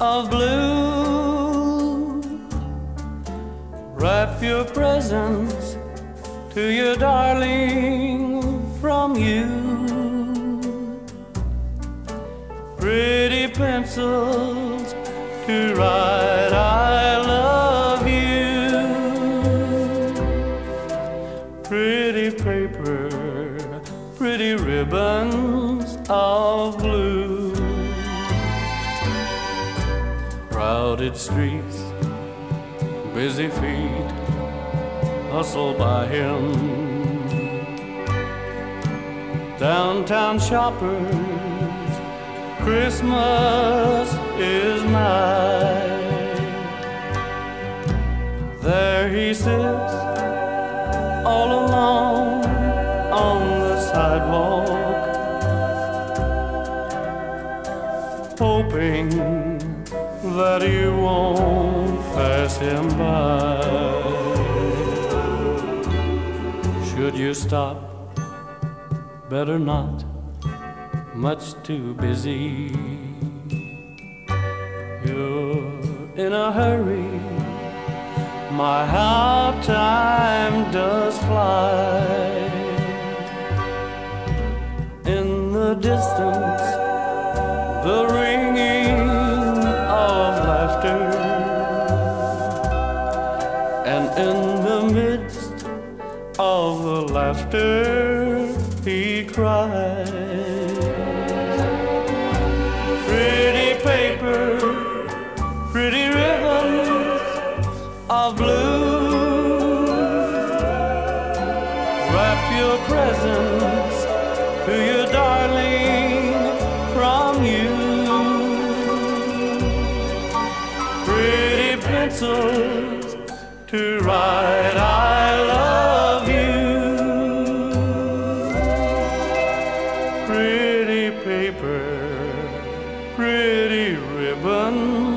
of blue. Wrap your presents to your darling from you. Pretty pencils to write. Pretty paper, pretty ribbons of blue. Crowded streets, busy feet hustle by him. Downtown shoppers, Christmas is nigh. There he sits, all alone on the sidewalk, hoping that you won't pass him by. Should you stop? Better not, much too busy. You're in a hurry, my half time does and in the midst of the laughter, he cried. Pretty paper, pretty ribbons of blue. Wrap your presents to your darling from you. Pretty pencils to write I love you. Pretty paper, pretty ribbon.